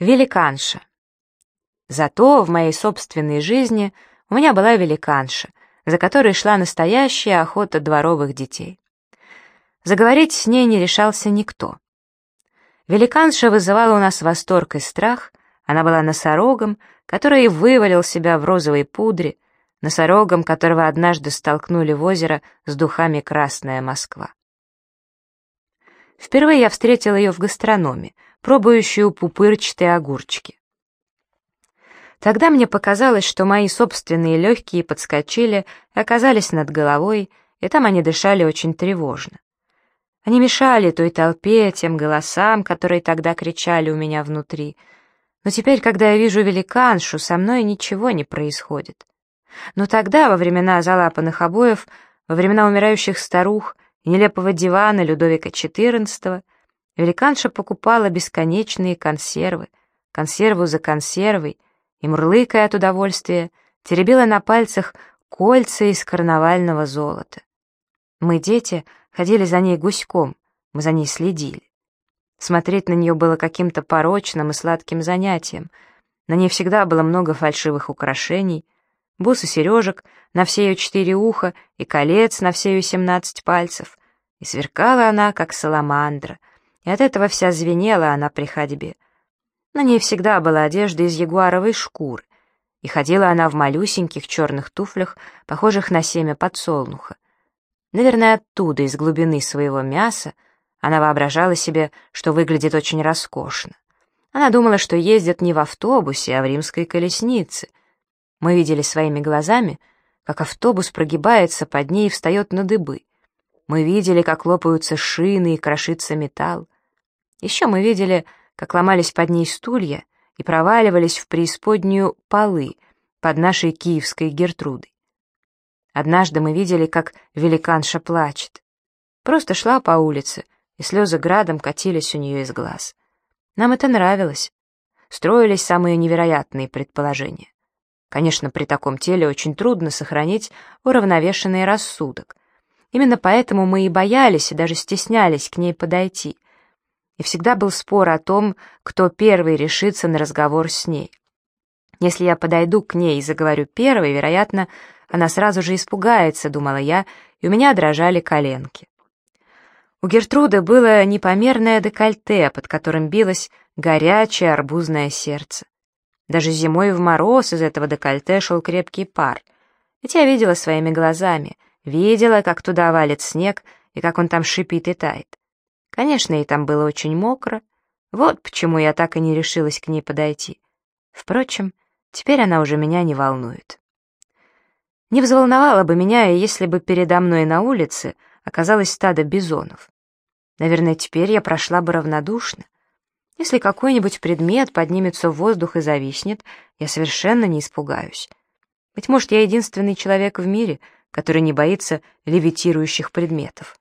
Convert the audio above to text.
Великанша. Зато в моей собственной жизни у меня была великанша, за которой шла настоящая охота дворовых детей. Заговорить с ней не решался никто. Великанша вызывала у нас восторг и страх, она была носорогом, который вывалил себя в розовой пудре, носорогом, которого однажды столкнули в озеро с духами «Красная Москва». Впервые я встретила ее в гастрономе, пробующую пупырчатые огурчики. Тогда мне показалось, что мои собственные легкие подскочили оказались над головой, и там они дышали очень тревожно. Они мешали той толпе, тем голосам, которые тогда кричали у меня внутри. Но теперь, когда я вижу великаншу, со мной ничего не происходит. Но тогда, во времена залапанных обоев, во времена умирающих старух нелепого дивана Людовика XIV, великанша покупала бесконечные консервы, консерву за консервой, и, мурлыкая от удовольствия, теребила на пальцах кольца из карнавального золота. Мы, дети, ходили за ней гуськом, мы за ней следили. Смотреть на нее было каким-то порочным и сладким занятием. На ней всегда было много фальшивых украшений, бусы сережек на все ее четыре уха и колец на все ее семнадцать пальцев. И сверкала она, как саламандра, и от этого вся звенела она при ходьбе. На ней всегда была одежда из ягуаровой шкуры, и ходила она в малюсеньких черных туфлях, похожих на семя подсолнуха. Наверное, оттуда, из глубины своего мяса, она воображала себе, что выглядит очень роскошно. Она думала, что ездит не в автобусе, а в римской колеснице. Мы видели своими глазами, как автобус прогибается под ней и встает на дыбы. Мы видели, как лопаются шины и крошится металл. Еще мы видели, как ломались под ней стулья и проваливались в преисподнюю полы под нашей киевской Гертрудой. Однажды мы видели, как великанша плачет. Просто шла по улице, и слезы градом катились у нее из глаз. Нам это нравилось. Строились самые невероятные предположения. Конечно, при таком теле очень трудно сохранить уравновешенный рассудок. Именно поэтому мы и боялись, и даже стеснялись к ней подойти — и всегда был спор о том, кто первый решится на разговор с ней. Если я подойду к ней и заговорю первой, вероятно, она сразу же испугается, думала я, и у меня дрожали коленки. У Гертруды было непомерное декольте, под которым билось горячее арбузное сердце. Даже зимой в мороз из этого декольте шел крепкий пар. Ведь я видела своими глазами, видела, как туда валит снег и как он там шипит и тает. Конечно, ей там было очень мокро. Вот почему я так и не решилась к ней подойти. Впрочем, теперь она уже меня не волнует. Не взволновало бы меня, если бы передо мной на улице оказалось стадо бизонов. Наверное, теперь я прошла бы равнодушно. Если какой-нибудь предмет поднимется в воздух и зависнет, я совершенно не испугаюсь. Быть может, я единственный человек в мире, который не боится левитирующих предметов.